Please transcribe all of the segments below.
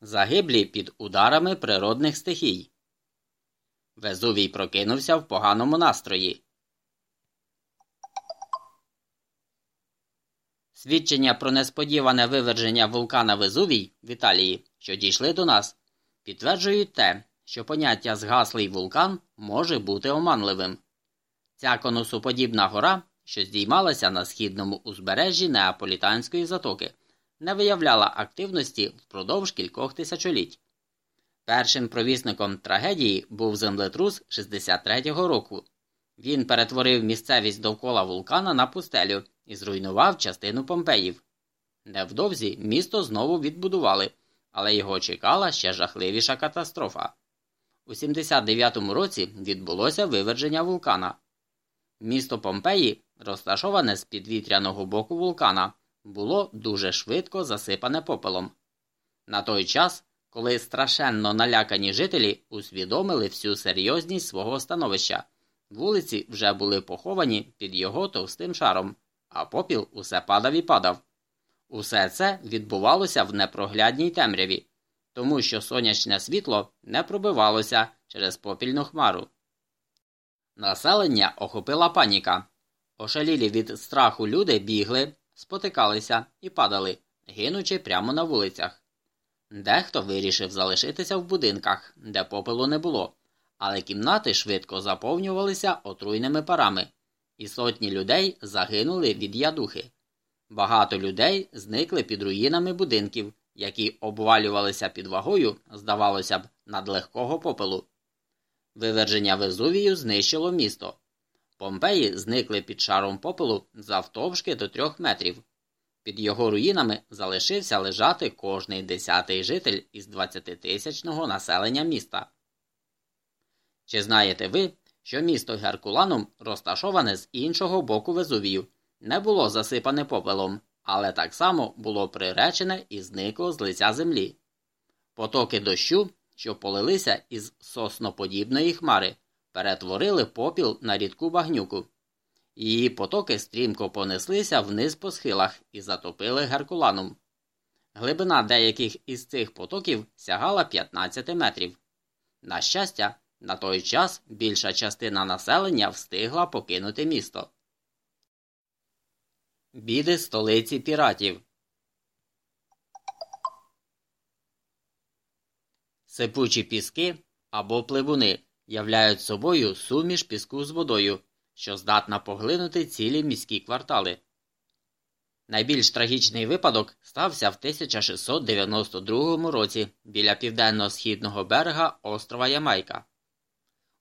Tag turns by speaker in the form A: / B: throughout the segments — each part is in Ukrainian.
A: загиблі під ударами природних стихій. Везувій прокинувся в поганому настрої. Свідчення про несподіване виверження вулкана Везувій в Італії, що дійшли до нас, підтверджують те, що поняття згаслий вулкан може бути оманливим. Ця конусоподібна гора, що здіймалася на східному узбережжі Неаполітанської затоки, не виявляла активності впродовж кількох тисячоліть. Першим провісником трагедії був землетрус 63-го року. Він перетворив місцевість довкола вулкана на пустелю і зруйнував частину Помпеїв. Невдовзі місто знову відбудували, але його чекала ще жахливіша катастрофа. У 79-му році відбулося виверження вулкана. Місто Помпеї, розташоване з підвітряного боку вулкана, було дуже швидко засипане попелом. На той час, коли страшенно налякані жителі усвідомили всю серйозність свого становища, вулиці вже були поховані під його товстим шаром, а попіл усе падав і падав. Усе це відбувалося в непроглядній темряві, тому що сонячне світло не пробивалося через попільну хмару. Населення охопила паніка. Ошалілі від страху люди бігли, спотикалися і падали, гинучи прямо на вулицях. Дехто вирішив залишитися в будинках, де попелу не було, але кімнати швидко заповнювалися отруйними парами, і сотні людей загинули від ядухи. Багато людей зникли під руїнами будинків, які обвалювалися під вагою, здавалося б, надлегкого попелу. Виверження Везувію знищило місто. Помпеї зникли під шаром попелу завтовшки до трьох метрів. Під його руїнами залишився лежати кожний десятий житель із 20-тисячного населення міста. Чи знаєте ви, що місто Геркуланум розташоване з іншого боку Везувію, не було засипане попелом, але так само було приречене і зникло з лиця землі. Потоки дощу, що полилися із сосноподібної хмари, перетворили попіл на рідку багнюку. Її потоки стрімко понеслися вниз по схилах і затопили Геркуланум. Глибина деяких із цих потоків сягала 15 метрів. На щастя, на той час більша частина населення встигла покинути місто. Біди столиці піратів. Сипучі піски або пливуни являють собою суміш піску з водою, що здатна поглинути цілі міські квартали. Найбільш трагічний випадок стався в 1692 році біля південно-східного берега острова Ямайка.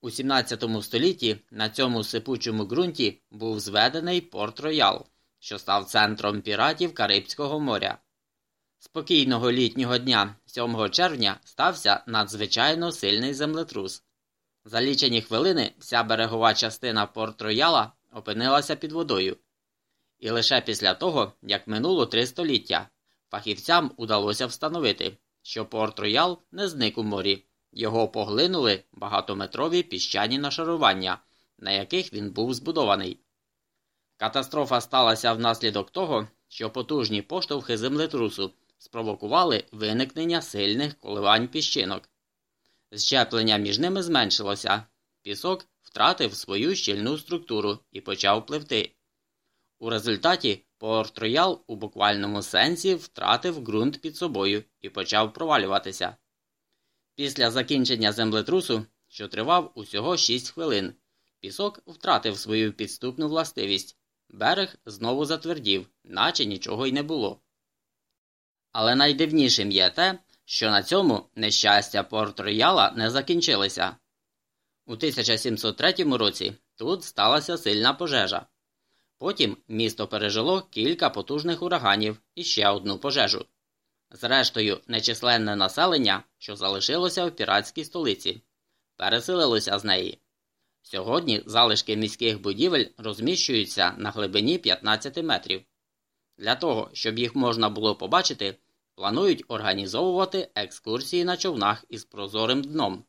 A: У 17 столітті на цьому сипучому ґрунті був зведений Порт Роял, що став центром піратів Карибського моря. Спокійного літнього дня 7 червня стався надзвичайно сильний землетрус. За лічені хвилини вся берегова частина Порт Рояла опинилася під водою. І лише після того, як минуло три століття, фахівцям удалося встановити, що Порт Роял не зник у морі, його поглинули багатометрові піщані нашарування, на яких він був збудований. Катастрофа сталася внаслідок того, що потужні поштовхи землетрусу спровокували виникнення сильних коливань піщинок. Зчеплення між ними зменшилося, пісок втратив свою щільну структуру і почав пливти. У результаті Порт Роял у буквальному сенсі втратив ґрунт під собою і почав провалюватися. Після закінчення землетрусу, що тривав усього 6 хвилин, пісок втратив свою підступну властивість, берег знову затвердів, наче нічого й не було. Але найдивнішим є те, що на цьому нещастя Порт Рояла не закінчилися. У 1703 році тут сталася сильна пожежа. Потім місто пережило кілька потужних ураганів і ще одну пожежу. Зрештою, нечисленне населення, що залишилося в піратській столиці, переселилося з неї. Сьогодні залишки міських будівель розміщуються на глибині 15 метрів. Для того, щоб їх можна було побачити, планують організовувати екскурсії на човнах із прозорим дном.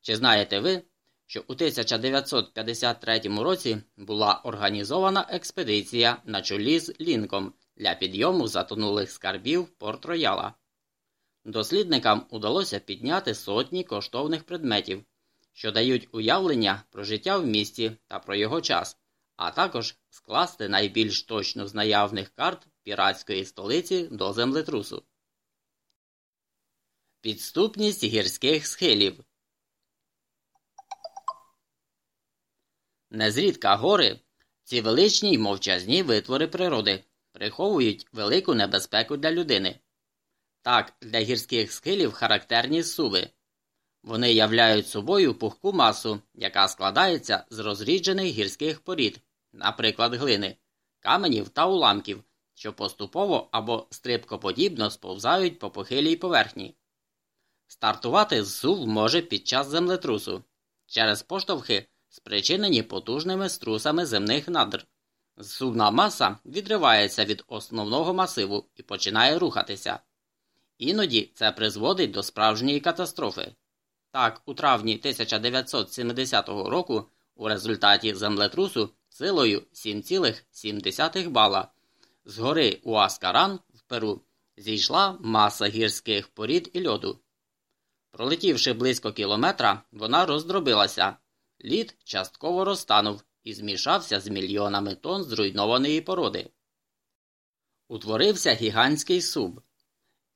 A: Чи знаєте ви, що у 1953 році була організована експедиція на чолі з Лінком для підйому затонулих скарбів Порт Рояла? дослідникам удалося підняти сотні коштовних предметів, що дають уявлення про життя в місті та про його час, а також скласти найбільш точно з наявних карт піратської столиці до землетрусу. Підступність гірських схилів Незрідка гори ці величні й мовчазні витвори природи приховують велику небезпеку для людини. Так, для гірських схилів характерні суви. Вони являють собою пухку масу, яка складається з розріджених гірських порід, наприклад, глини, каменів та уламків, що поступово або стрибкоподібно сповзають по похилій поверхні. Стартувати з може під час землетрусу через поштовхи, спричинені потужними струсами земних надр. Зсувна маса відривається від основного масиву і починає рухатися. Іноді це призводить до справжньої катастрофи. Так, у травні 1970 року у результаті землетрусу силою 7,7 бала з гори Уаскаран в Перу зійшла маса гірських порід і льоду. Пролетівши близько кілометра, вона роздробилася. Лід частково розтанув і змішався з мільйонами тонн зруйнованої породи. Утворився гігантський суб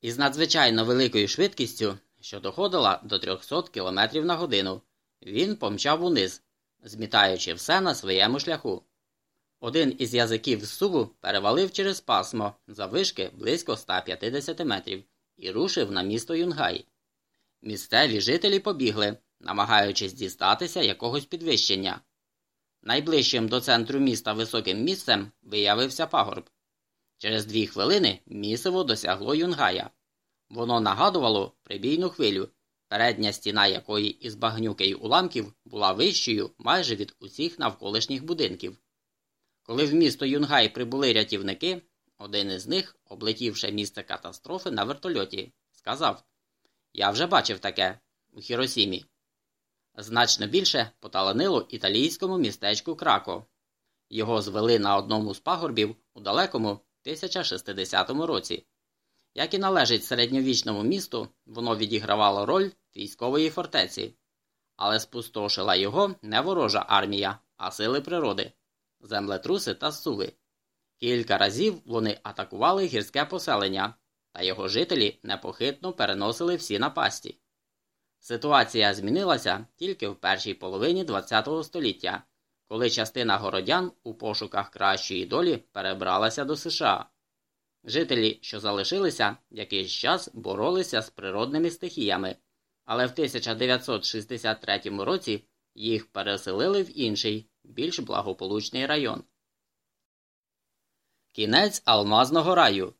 A: із надзвичайно великою швидкістю, що доходила до 300 км на годину. Він помчав униз, змітаючи все на своєму шляху. Один із язиків суву перевалив через пасмо заввишки близько 150 метрів і рушив на місто Юнгай. Місцеві жителі побігли, намагаючись дістатися якогось підвищення. Найближчим до центру міста високим місцем виявився пагорб. Через дві хвилини місиво досягло юнгая. Воно нагадувало прибійну хвилю, передня стіна якої із багнюки й уламків була вищою майже від усіх навколишніх будинків. Коли в місто Юнгай прибули рятівники, один із них, облетівши місце катастрофи на вертольоті, сказав Я вже бачив таке у Хіросімі. Значно більше поталанило італійському містечку Крако. Його звели на одному з пагорбів у далекому 1060 році. Як і належить середньовічному місту, воно відігравало роль військової фортеці, але спустошила його не ворожа армія, а сили природи, землетруси та суви. Кілька разів вони атакували гірське поселення, та його жителі непохитно переносили всі напасті. Ситуація змінилася тільки в першій половині ХХ століття, коли частина городян у пошуках кращої долі перебралася до США. Жителі, що залишилися, якийсь час боролися з природними стихіями, але в 1963 році їх переселили в інший, більш благополучний район. Кінець Алмазного раю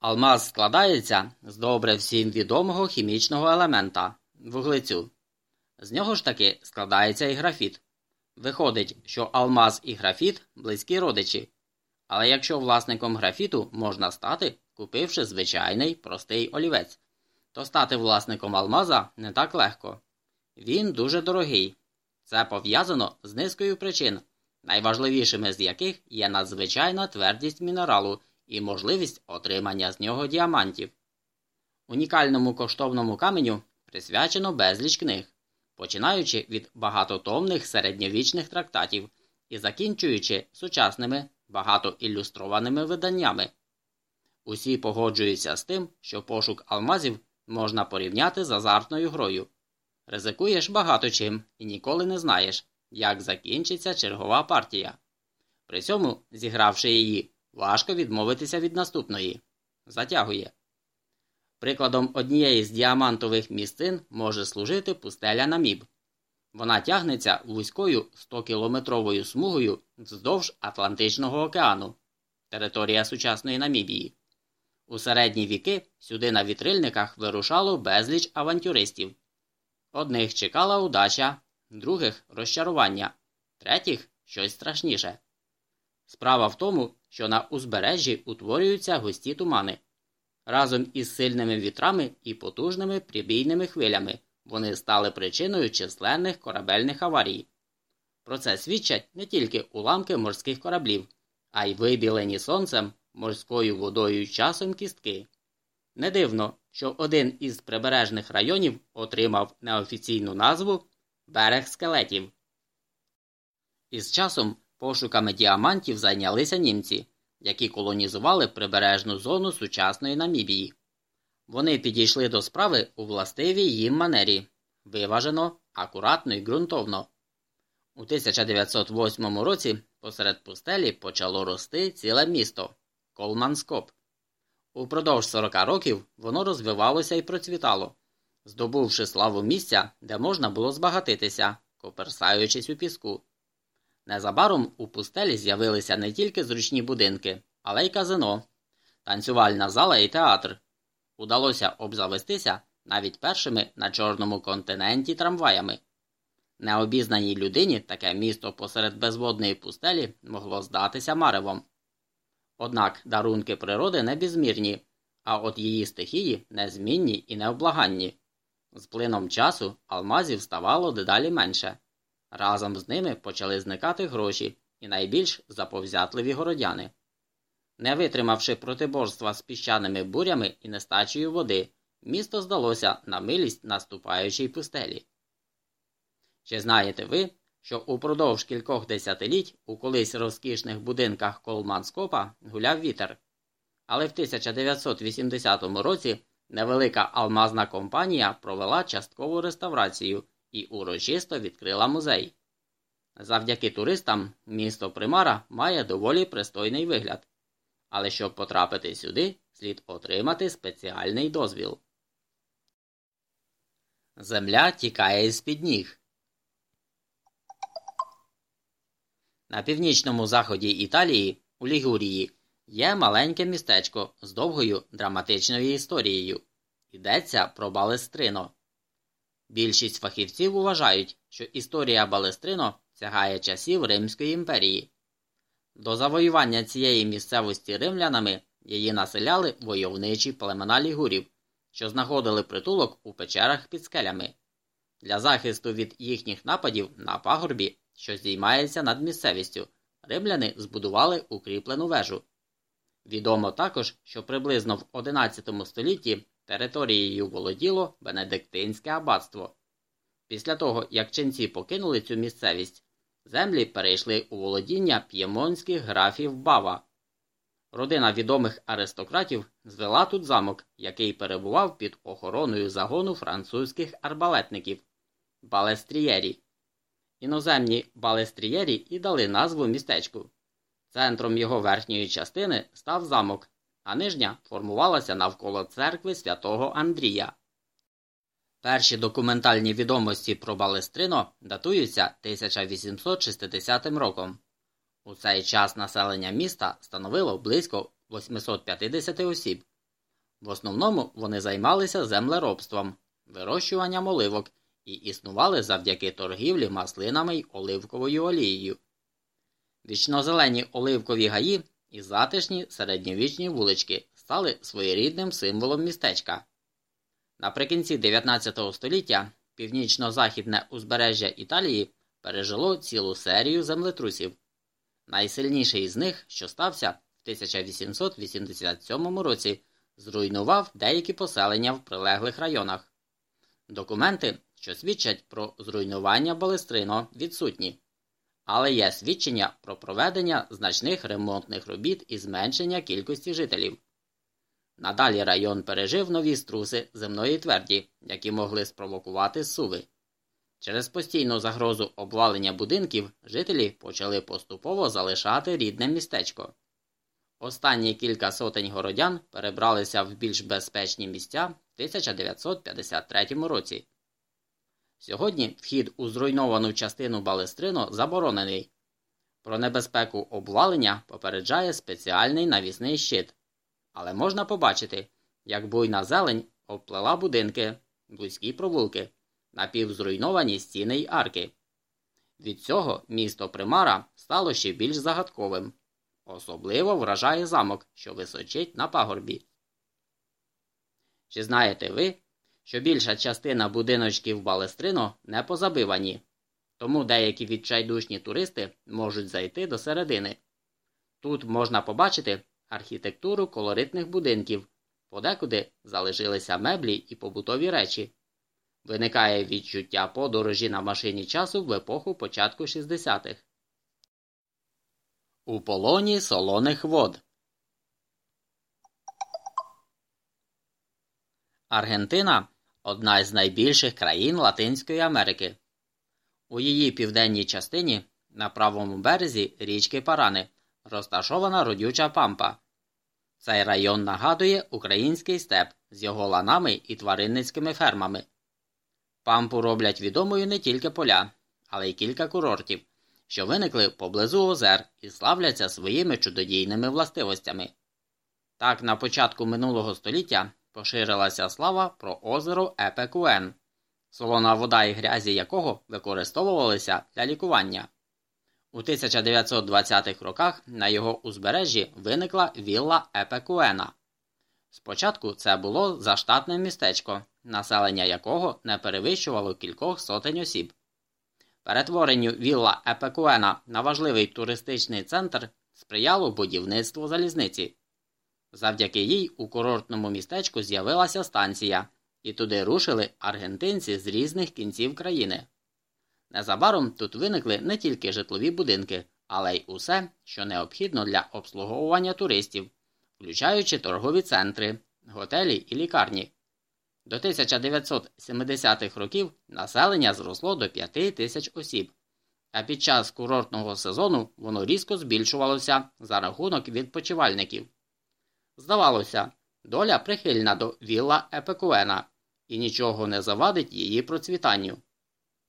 A: Алмаз складається з добре всім відомого хімічного елемента вуглецю. З нього ж таки складається і графіт. Виходить, що алмаз і графіт близькі родичі. Але якщо власником графіту можна стати, купивши звичайний простий олівець, то стати власником алмаза не так легко. Він дуже дорогий. Це пов'язано з низкою причин, найважливішими з яких є надзвичайна твердість мінералу і можливість отримання з нього діамантів. Унікальному коштовному каменю присвячено безліч книг, починаючи від багатотомних середньовічних трактатів і закінчуючи сучасними багатоілюстрованими виданнями. Усі погоджуються з тим, що пошук алмазів можна порівняти з азартною грою. Ризикуєш багато чим і ніколи не знаєш, як закінчиться чергова партія. При цьому, зігравши її Важко відмовитися від наступної. Затягує. Прикладом однієї з діамантових місцин може служити пустеля Наміб. Вона тягнеться вузькою 100-кілометровою смугою вздовж Атлантичного океану, територія сучасної Намібії. У середні віки сюди на вітрильниках вирушало безліч авантюристів. Одних чекала удача, других розчарування, третіх щось страшніше. Справа в тому, що на узбережжі утворюються густі тумани. Разом із сильними вітрами і потужними прибійними хвилями вони стали причиною численних корабельних аварій. Про це свідчать не тільки уламки морських кораблів, а й вибілені сонцем морською водою часом кістки. Не дивно, що один із прибережних районів отримав неофіційну назву Берег скелетів. Із часом пошуками діамантів зайнялися німці, які колонізували прибережну зону сучасної Намібії. Вони підійшли до справи у властивій їм манері виважено, акуратно і ґрунтовно. У 1908 році посеред пустелі почало рости ціле місто Колманскоп. Упродовж 40 років воно розвивалося і процвітало, здобувши славу місця, де можна було збагатитися, коперсаючись у піску. Незабаром у пустелі з'явилися не тільки зручні будинки, але й казино, танцювальна зала і театр. Удалося обзавестися навіть першими на Чорному континенті трамваями. Необізнаній людині таке місто посеред безводної пустелі могло здатися маревом. Однак дарунки природи не безмірні, а от її стихії незмінні і необлаганні. З плином часу алмазів ставало дедалі менше. Разом з ними почали зникати гроші і найбільш заповзятливі городяни. Не витримавши протиборства з піщаними бурями і нестачею води, місто здалося на милість наступаючій пустелі. Чи знаєте ви, що упродовж кількох десятиліть у колись розкішних будинках Колманскопа гуляв вітер? Але в 1980 році невелика алмазна компанія провела часткову реставрацію і урочисто відкрила музей. Завдяки туристам місто Примара має доволі пристойний вигляд. Але щоб потрапити сюди, слід отримати спеціальний дозвіл. Земля тікає з під ніг. На північному заході Італії, у Лігурії, є маленьке містечко з довгою драматичною історією. Йдеться про Балестрино. Більшість фахівців вважають, що історія Балестрино сягає часів Римської імперії. До завоювання цієї місцевості римлянами її населяли войовничі племена лігурів, що знаходили притулок у печерах під скелями. Для захисту від їхніх нападів на пагорбі, що здіймається над місцевістю, римляни збудували укріплену вежу. Відомо також, що приблизно в XI столітті територією володіло Бенедиктинське аббатство. Після того, як ченці покинули цю місцевість, землі перейшли у володіння п'ємонських графів Бава. Родина відомих аристократів звела тут замок, який перебував під охороною загону французьких арбалетників Балестрієрі. Іноземні Балестрієрі і дали назву містечку. Центром його верхньої частини став замок, а нижня формувалася навколо церкви святого Андрія. Перші документальні відомості про Балестрино датуються 1860 роком. У цей час населення міста становило близько 850 осіб. В основному вони займалися землеробством, вирощуванням оливок і існували завдяки торгівлі маслинами й оливковою олією. Вічнозелені оливкові гаї і затишні середньовічні вулички стали своєрідним символом містечка. Наприкінці 19 століття північно-західне узбережжя Італії пережило цілу серію землетрусів. Найсильніший з них, що стався в 1887 році, зруйнував деякі поселення в прилеглих районах. Документи, що свідчать про зруйнування Балестрино, відсутні, але є свідчення про проведення значних ремонтних робіт і зменшення кількості жителів. Надалі район пережив нові струси земної тверді, які могли спровокувати суви. Через постійну загрозу обвалення будинків жителі почали поступово залишати рідне містечко. Останні кілька сотень городян перебралися в більш безпечні місця в 1953 році. Сьогодні вхід у зруйновану частину Балестрино заборонений. Про небезпеку обвалення попереджає спеціальний навісний щит. Але можна побачити, як буйна зелень обплела будинки, близькі провулки, напівзруйновані стіни й арки. Від цього місто Примара стало ще більш загадковим. Особливо вражає замок, що височить на пагорбі. Чи знаєте ви, що більша частина будиночків Балестрино не позабивані, тому деякі відчайдушні туристи можуть зайти до середини. Тут можна побачити архітектуру колоритних будинків, подекуди залишилися меблі і побутові речі. Виникає відчуття подорожі на машині часу в епоху початку 60-х. У полоні солоних вод. Аргентина одна із найбільших країн Латинської Америки. У її південній частині на правому березі річки Парани розташована родюча пампа. Цей район нагадує український степ з його ланами і тваринницькими фермами. Пампу роблять відомою не тільки поля, але й кілька курортів, що виникли поблизу озер і славляться своїми чудодійними властивостями. Так, на початку минулого століття поширилася слава про озеро Епекуен, солона вода і грязі якого використовувалися для лікування. У 1920-х роках на його узбережжі виникла вілла Епекуена. Спочатку це було заштатне містечко, населення якого не перевищувало кількох сотень осіб. Перетворенню вілла Епекуена на важливий туристичний центр сприяло будівництво залізниці. Завдяки їй у курортному містечку з'явилася станція, і туди рушили аргентинці з різних кінців країни. Незабаром тут виникли не тільки житлові будинки, але й усе, що необхідно для обслуговування туристів, включаючи торгові центри, готелі і лікарні. До 1970-х років населення зросло до 5 тисяч осіб, а під час курортного сезону воно різко збільшувалося за рахунок відпочивальників. Здавалося, доля прихильна до вілла Епекуена, і нічого не завадить її процвітанню.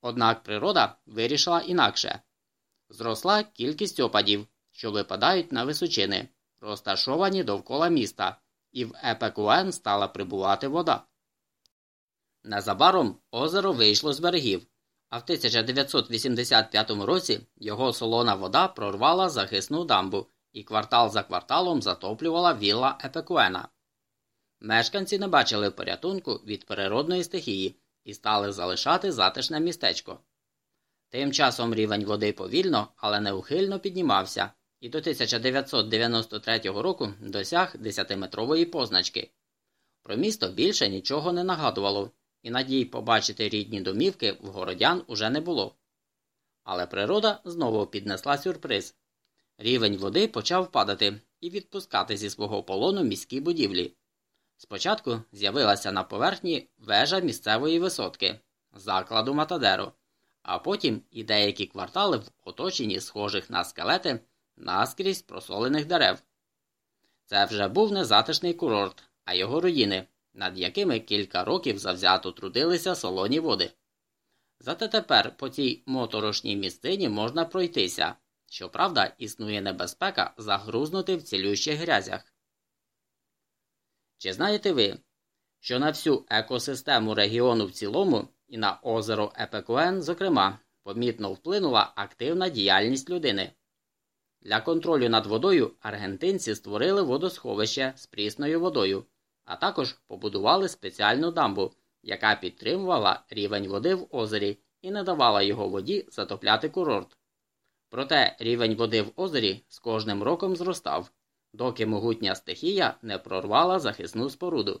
A: Однак природа вирішила інакше зросла кількість опадів, що випадають на височини, розташовані довкола міста, і в Епекуен стала прибувати вода. Незабаром озеро вийшло з берегів, а в 1985 році його солона вода прорвала захисну дамбу і квартал за кварталом затоплювала вілла Епекуена. Мешканці не бачили порятунку від природної стихії і стали залишати затишне містечко. Тим часом рівень води повільно, але неухильно піднімався і до 1993 року досяг 10-метрової позначки. Про місто більше нічого не нагадувало, і надій побачити рідні домівки в городян уже не було. Але природа знову піднесла сюрприз. Рівень води почав падати і відпускати зі свого полону міські будівлі. Спочатку з'явилася на поверхні вежа місцевої висотки, закладу Матадеро, а потім і деякі квартали в оточенні схожих на скелети наскрізь просолених дерев. Це вже був не затишний курорт, а його руїни, над якими кілька років завзято трудилися солоні води. Зате тепер по цій моторошній місцині можна пройтися. Щоправда, існує небезпека загрузнути в цілющих грязях. Чи знаєте ви, що на всю екосистему регіону в цілому і на озеро Епекуен, зокрема, помітно вплинула активна діяльність людини? Для контролю над водою аргентинці створили водосховище з прісною водою, а також побудували спеціальну дамбу, яка підтримувала рівень води в озері і не давала його воді затопляти курорт. Проте рівень води в озері з кожним роком зростав доки могутня стихія не прорвала захисну споруду.